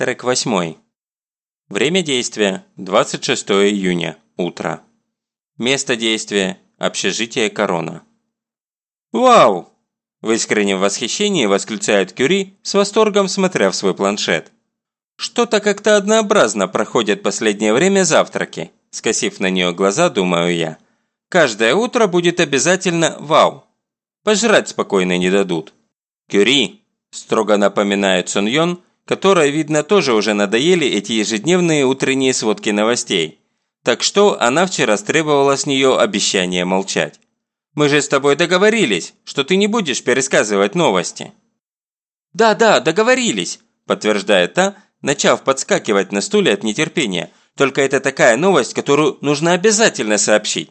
Трек 8. Время действия – 26 июня, утро. Место действия – общежитие Корона. «Вау!» – в искреннем восхищении восклицает Кюри, с восторгом смотря в свой планшет. «Что-то как-то однообразно проходят последнее время завтраки», – скосив на нее глаза, думаю я. «Каждое утро будет обязательно вау. Пожрать спокойно не дадут». «Кюри!» – строго напоминает Сон Йон – которой, видно, тоже уже надоели эти ежедневные утренние сводки новостей. Так что она вчера требовала с нее обещания молчать. «Мы же с тобой договорились, что ты не будешь пересказывать новости». «Да-да, договорились», – подтверждает та, начав подскакивать на стуле от нетерпения. «Только это такая новость, которую нужно обязательно сообщить».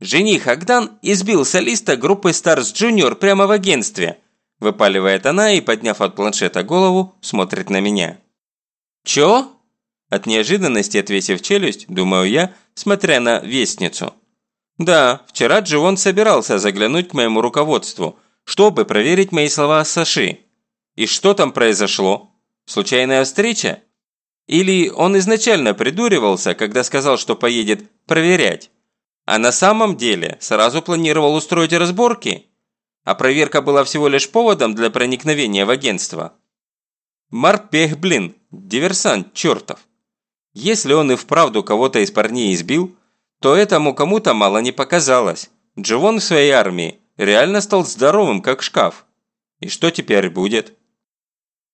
Жених Агдан избил солиста группы Stars Junior прямо в агентстве – Выпаливает она и, подняв от планшета голову, смотрит на меня. «Чё?» От неожиданности отвесив челюсть, думаю я, смотря на вестницу. «Да, вчера Дживон собирался заглянуть к моему руководству, чтобы проверить мои слова о Саши. И что там произошло? Случайная встреча? Или он изначально придуривался, когда сказал, что поедет проверять? А на самом деле сразу планировал устроить разборки?» А проверка была всего лишь поводом для проникновения в агентство. Марпех, блин, диверсант чертов. Если он и вправду кого-то из парней избил, то этому кому-то мало не показалось. Дживон в своей армии реально стал здоровым, как шкаф. И что теперь будет?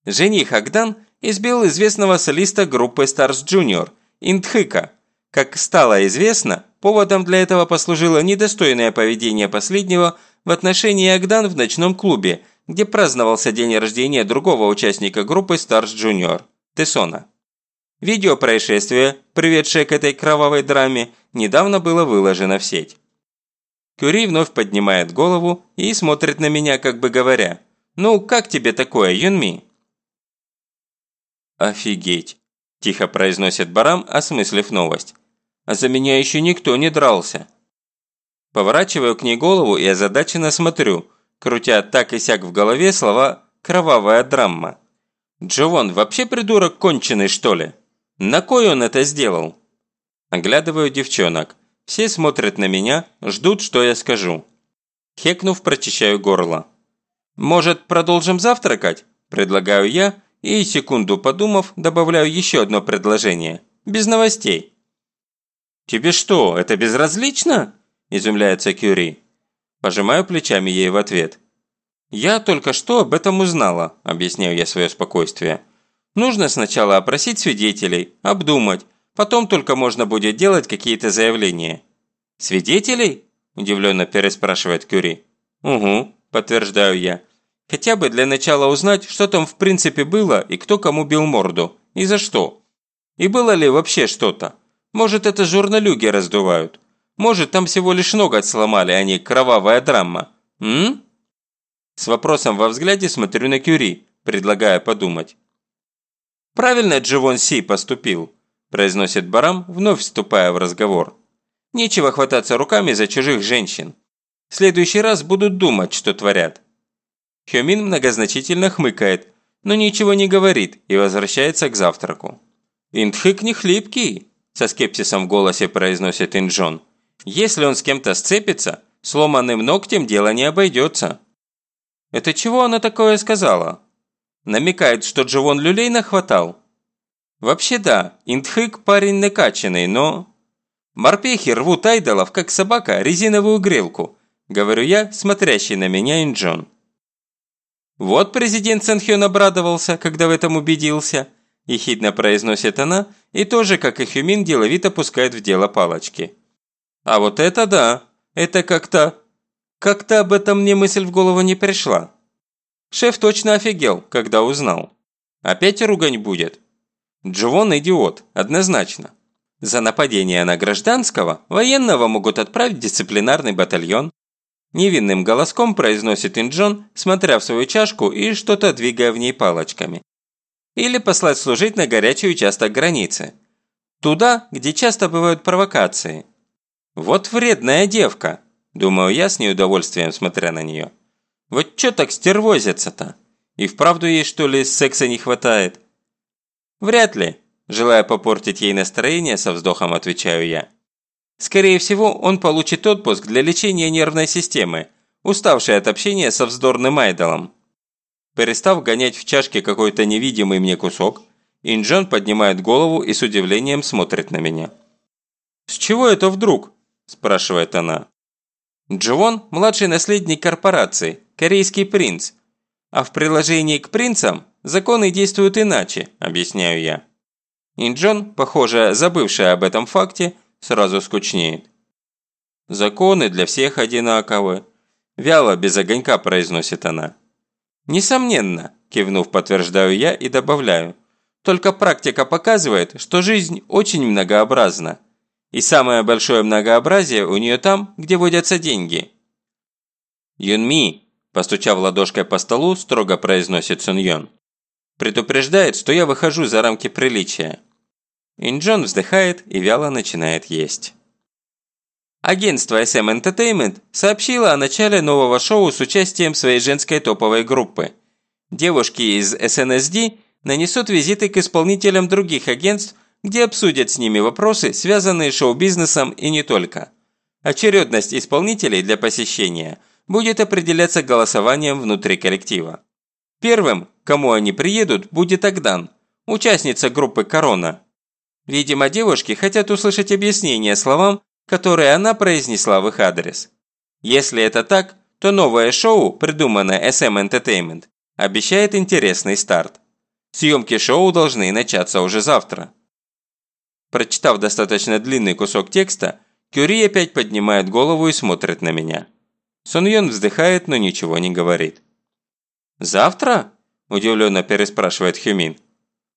Жених Агдан избил известного солиста группы Stars Junior, Индхыка. Как стало известно, поводом для этого послужило недостойное поведение последнего – в отношении Агдан в ночном клубе, где праздновался день рождения другого участника группы Stars Junior – Тесона. Видео происшествия, приведшее к этой кровавой драме, недавно было выложено в сеть. Кюри вновь поднимает голову и смотрит на меня, как бы говоря, «Ну, как тебе такое, Юнми?» «Офигеть!» – тихо произносит Барам, осмыслив новость. «А за меня еще никто не дрался!» Поворачиваю к ней голову и озадаченно смотрю, крутя так и сяк в голове слова «кровавая драма». «Джовон вообще придурок конченый, что ли? На кой он это сделал?» Оглядываю девчонок. Все смотрят на меня, ждут, что я скажу. Хекнув, прочищаю горло. «Может, продолжим завтракать?» – предлагаю я, и, секунду подумав, добавляю еще одно предложение. Без новостей. «Тебе что, это безразлично?» – изумляется Кюри. Пожимаю плечами ей в ответ. «Я только что об этом узнала», – объясняю я свое спокойствие. «Нужно сначала опросить свидетелей, обдумать, потом только можно будет делать какие-то заявления». «Свидетелей?» – удивленно переспрашивает Кюри. «Угу», – подтверждаю я. «Хотя бы для начала узнать, что там в принципе было и кто кому бил морду, и за что. И было ли вообще что-то. Может, это журналюги раздувают. Может, там всего лишь ноготь сломали, а не кровавая драма. М? С вопросом во взгляде смотрю на Кюри, предлагая подумать. «Правильно Дживон Си поступил», – произносит Барам, вновь вступая в разговор. «Нечего хвататься руками за чужих женщин. В следующий раз будут думать, что творят». Хёмин многозначительно хмыкает, но ничего не говорит и возвращается к завтраку. «Индхык не хлипкий», – со скепсисом в голосе произносит Инджон. Если он с кем-то сцепится, сломанным ногтем дело не обойдется. Это чего она такое сказала? Намекает, что Дживон люлей нахватал? Вообще да, Индхык парень накачанный, но... Морпехи рвут айдолов, как собака, резиновую грелку, говорю я, смотрящий на меня Инджон. Вот президент Сэнхён обрадовался, когда в этом убедился, ехидно произносит она, и тоже, как и Хюмин, деловито пускает в дело палочки. А вот это да, это как-то... Как-то об этом мне мысль в голову не пришла. Шеф точно офигел, когда узнал. Опять ругань будет. Джовон идиот, однозначно. За нападение на гражданского военного могут отправить дисциплинарный батальон. Невинным голоском произносит Инджон, смотря в свою чашку и что-то двигая в ней палочками. Или послать служить на горячий участок границы. Туда, где часто бывают провокации. «Вот вредная девка», – думаю я с неудовольствием, смотря на нее. «Вот чё так стервозится-то? И вправду ей, что ли, секса не хватает?» Вряд ли. Желая попортить ей настроение, со вздохом отвечаю я. Скорее всего, он получит отпуск для лечения нервной системы, уставшей от общения со вздорным айдолом. Перестав гонять в чашке какой-то невидимый мне кусок, Инджон поднимает голову и с удивлением смотрит на меня. «С чего это вдруг?» – спрашивает она. Дживон – младший наследник корпорации, корейский принц. А в приложении к принцам законы действуют иначе, объясняю я. Инджон, похоже, забывшая об этом факте, сразу скучнеет. «Законы для всех одинаковы», – вяло, без огонька произносит она. «Несомненно», – кивнув, подтверждаю я и добавляю. «Только практика показывает, что жизнь очень многообразна. И самое большое многообразие у нее там, где водятся деньги». «Юнми», – постучав ладошкой по столу, строго произносит Сун Йон. «Предупреждает, что я выхожу за рамки приличия». Инджон вздыхает и вяло начинает есть. Агентство SM Entertainment сообщило о начале нового шоу с участием своей женской топовой группы. Девушки из SNSD нанесут визиты к исполнителям других агентств где обсудят с ними вопросы, связанные шоу-бизнесом и не только. Очередность исполнителей для посещения будет определяться голосованием внутри коллектива. Первым, кому они приедут, будет Агдан, участница группы «Корона». Видимо, девушки хотят услышать объяснение словам, которые она произнесла в их адрес. Если это так, то новое шоу, придуманное SM Entertainment, обещает интересный старт. Съемки шоу должны начаться уже завтра. Прочитав достаточно длинный кусок текста, Кюри опять поднимает голову и смотрит на меня. Сон Йон вздыхает, но ничего не говорит. «Завтра?» – удивленно переспрашивает Хюмин.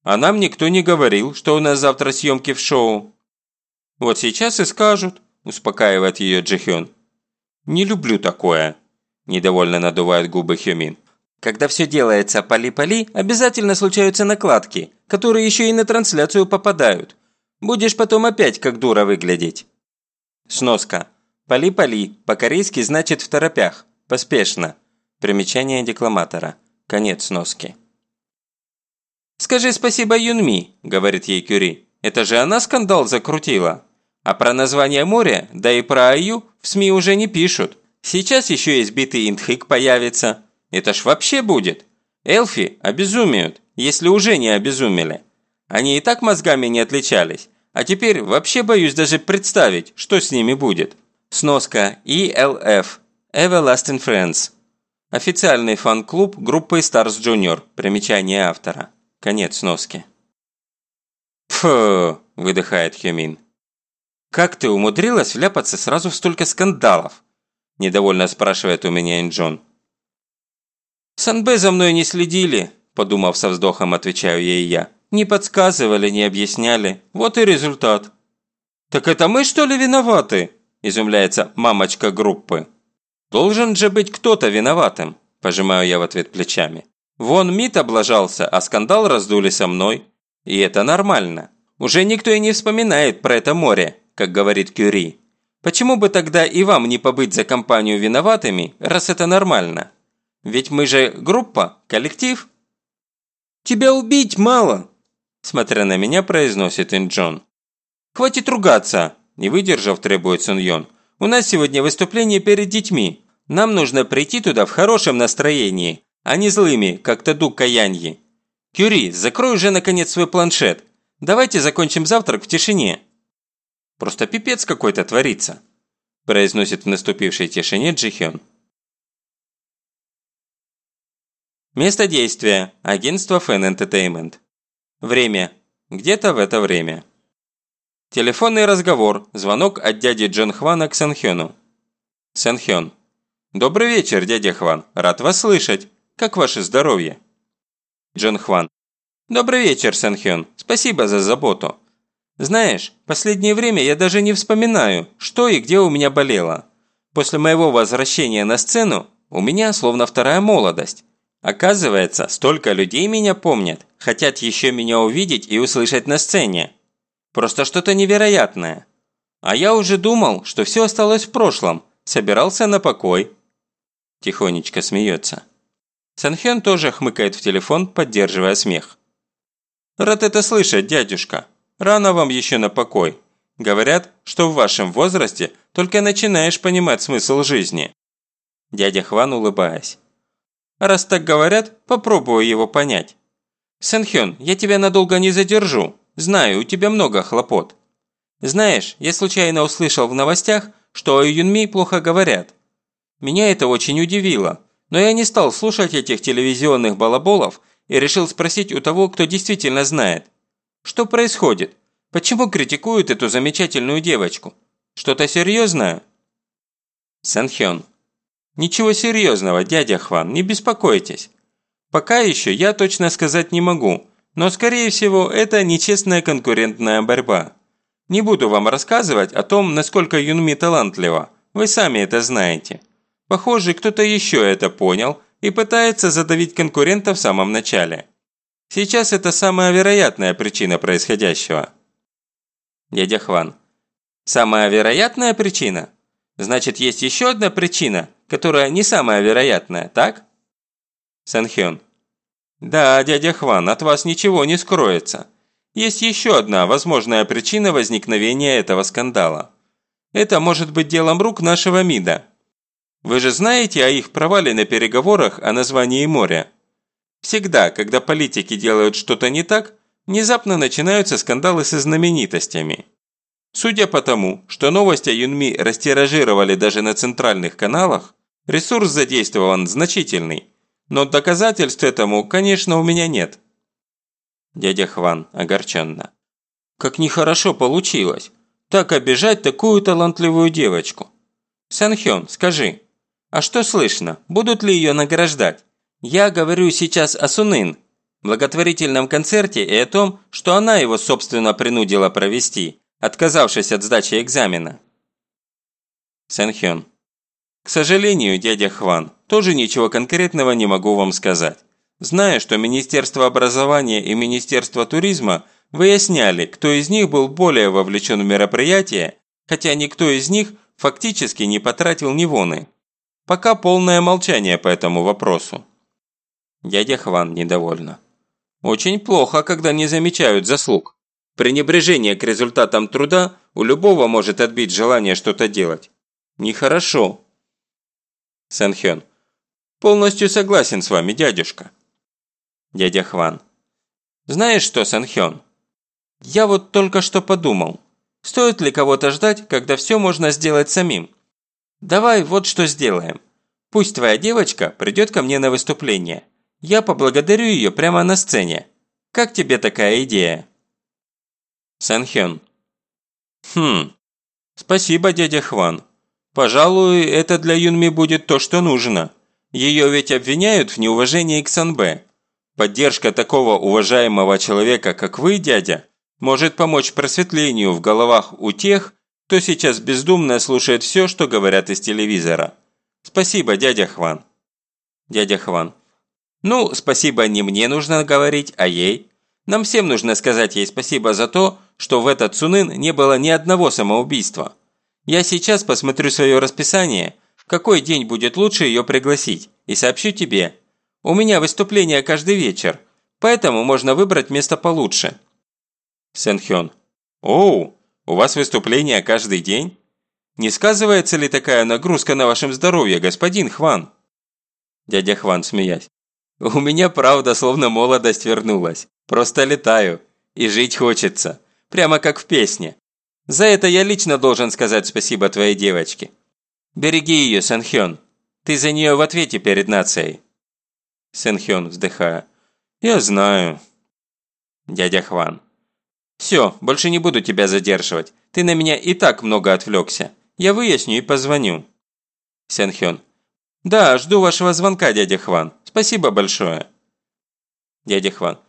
«А нам никто не говорил, что у нас завтра съемки в шоу». «Вот сейчас и скажут», – успокаивает ее Джихён. «Не люблю такое», – недовольно надувает губы Хюмин. «Когда все делается пали-пали, обязательно случаются накладки, которые еще и на трансляцию попадают. Будешь потом опять как дура выглядеть. Сноска. Пали-пали, по-корейски значит в торопях, поспешно. Примечание декламатора. Конец сноски. «Скажи спасибо Юнми», – говорит ей Кюри. «Это же она скандал закрутила. А про название моря, да и про Аю в СМИ уже не пишут. Сейчас еще избитый Индхик появится. Это ж вообще будет. Элфи обезумеют, если уже не обезумели. Они и так мозгами не отличались. А теперь вообще боюсь даже представить, что с ними будет. Сноска ELF – Everlasting Friends. Официальный фан-клуб группы Stars Junior. Примечание автора. Конец сноски. «Фу!» – выдыхает Хюмин. «Как ты умудрилась вляпаться сразу в столько скандалов?» – недовольно спрашивает у меня Инджон. «Санбэ за мной не следили», – подумав со вздохом, отвечаю ей я. Не подсказывали, не объясняли. Вот и результат. «Так это мы, что ли, виноваты?» – изумляется мамочка группы. «Должен же быть кто-то виноватым», – пожимаю я в ответ плечами. «Вон МИД облажался, а скандал раздули со мной. И это нормально. Уже никто и не вспоминает про это море, как говорит Кюри. Почему бы тогда и вам не побыть за компанию виноватыми, раз это нормально? Ведь мы же группа, коллектив». «Тебя убить мало», Смотря на меня, произносит Инджон. «Хватит ругаться!» – не выдержав, требует Сун Йон. «У нас сегодня выступление перед детьми. Нам нужно прийти туда в хорошем настроении, а не злыми, как Таду Каяньи. Кюри, закрой уже наконец свой планшет. Давайте закончим завтрак в тишине». «Просто пипец какой-то творится», – произносит в наступившей тишине Джихён. Место действия – агентство Fan Entertainment. Время. Где-то в это время. Телефонный разговор. Звонок от дяди Джон Хвана к Сэнхёну. Сэнхён. «Добрый вечер, дядя Хван. Рад вас слышать. Как ваше здоровье?» Джон Хван. «Добрый вечер, Сэнхён. Спасибо за заботу. Знаешь, последнее время я даже не вспоминаю, что и где у меня болело. После моего возвращения на сцену у меня словно вторая молодость. Оказывается, столько людей меня помнят, хотят еще меня увидеть и услышать на сцене. Просто что-то невероятное. А я уже думал, что все осталось в прошлом, собирался на покой. Тихонечко смеется. Санхён тоже хмыкает в телефон, поддерживая смех. «Рад это слышать, дядюшка. Рано вам еще на покой. Говорят, что в вашем возрасте только начинаешь понимать смысл жизни». Дядя Хван улыбаясь. «Раз так говорят, попробую его понять. Сэнхён, я тебя надолго не задержу. Знаю, у тебя много хлопот. Знаешь, я случайно услышал в новостях, что о Юнми плохо говорят. Меня это очень удивило, но я не стал слушать этих телевизионных балаболов и решил спросить у того, кто действительно знает. Что происходит? Почему критикуют эту замечательную девочку? Что-то серьезное? Санхён. Ничего серьезного, дядя Хван, не беспокойтесь. Пока еще я точно сказать не могу, но скорее всего это нечестная конкурентная борьба. Не буду вам рассказывать о том, насколько Юнми талантлива. Вы сами это знаете. Похоже, кто-то еще это понял и пытается задавить конкурента в самом начале. Сейчас это самая вероятная причина происходящего. Дядя Хван. Самая вероятная причина? Значит, есть еще одна причина, которая не самая вероятная, так? Санхён. Да, дядя Хван, от вас ничего не скроется. Есть еще одна возможная причина возникновения этого скандала. Это может быть делом рук нашего МИДа. Вы же знаете о их провале на переговорах о названии моря? Всегда, когда политики делают что-то не так, внезапно начинаются скандалы со знаменитостями. Судя по тому, что новость о Юнми растиражировали даже на центральных каналах, ресурс задействован значительный, но доказательств этому, конечно, у меня нет. Дядя Хван огорченно. «Как нехорошо получилось. Так обижать такую талантливую девочку. Санхён, скажи, а что слышно? Будут ли ее награждать? Я говорю сейчас о Сунын, благотворительном концерте и о том, что она его собственно принудила провести, отказавшись от сдачи экзамена». Санхён. «К сожалению, дядя Хван, тоже ничего конкретного не могу вам сказать. Зная, что Министерство образования и Министерство туризма выясняли, кто из них был более вовлечен в мероприятие, хотя никто из них фактически не потратил ни воны. Пока полное молчание по этому вопросу. Дядя Хван недовольна. Очень плохо, когда не замечают заслуг. Пренебрежение к результатам труда у любого может отбить желание что-то делать. Нехорошо. Санхён. Полностью согласен с вами, дядюшка. Дядя Хван. «Знаешь что, Санхён? Я вот только что подумал. Стоит ли кого-то ждать, когда все можно сделать самим? Давай вот что сделаем. Пусть твоя девочка придет ко мне на выступление. Я поблагодарю ее прямо на сцене. Как тебе такая идея?» Санхён. «Хм, спасибо, дядя Хван. Пожалуй, это для Юнми будет то, что нужно. Ее ведь обвиняют в неуважении к Санбэ. Поддержка такого уважаемого человека, как вы, дядя, может помочь просветлению в головах у тех, кто сейчас бездумно слушает все, что говорят из телевизора. Спасибо, дядя Хван. Дядя Хван. Ну, спасибо не мне нужно говорить, а ей. Нам всем нужно сказать ей спасибо за то, что в этот Цунын не было ни одного самоубийства. Я сейчас посмотрю свое расписание, какой день будет лучше ее пригласить, и сообщу тебе. У меня выступление каждый вечер, поэтому можно выбрать место получше». Сэнхён. «Оу, у вас выступление каждый день? Не сказывается ли такая нагрузка на вашем здоровье, господин Хван?» Дядя Хван, смеясь. «У меня правда словно молодость вернулась. Просто летаю. И жить хочется. Прямо как в песне. За это я лично должен сказать спасибо твоей девочке. Береги ее, Сэнхён. Ты за нее в ответе перед нацией». Сэнхён, вздыхая. «Я знаю». Дядя Хван. «Все, больше не буду тебя задерживать. Ты на меня и так много отвлекся. Я выясню и позвоню». Сэнхён. «Да, жду вашего звонка, дядя Хван. Спасибо большое». Дядя Хван.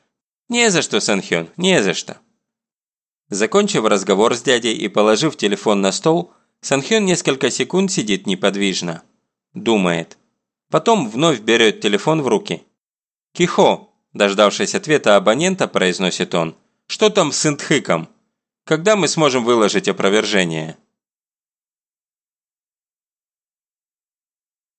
«Не за что, Сэнхён, не за что». Закончив разговор с дядей и положив телефон на стол, Санхён несколько секунд сидит неподвижно. Думает. Потом вновь берет телефон в руки. «Кихо!» – дождавшись ответа абонента, произносит он. «Что там с Интхыком? Когда мы сможем выложить опровержение?»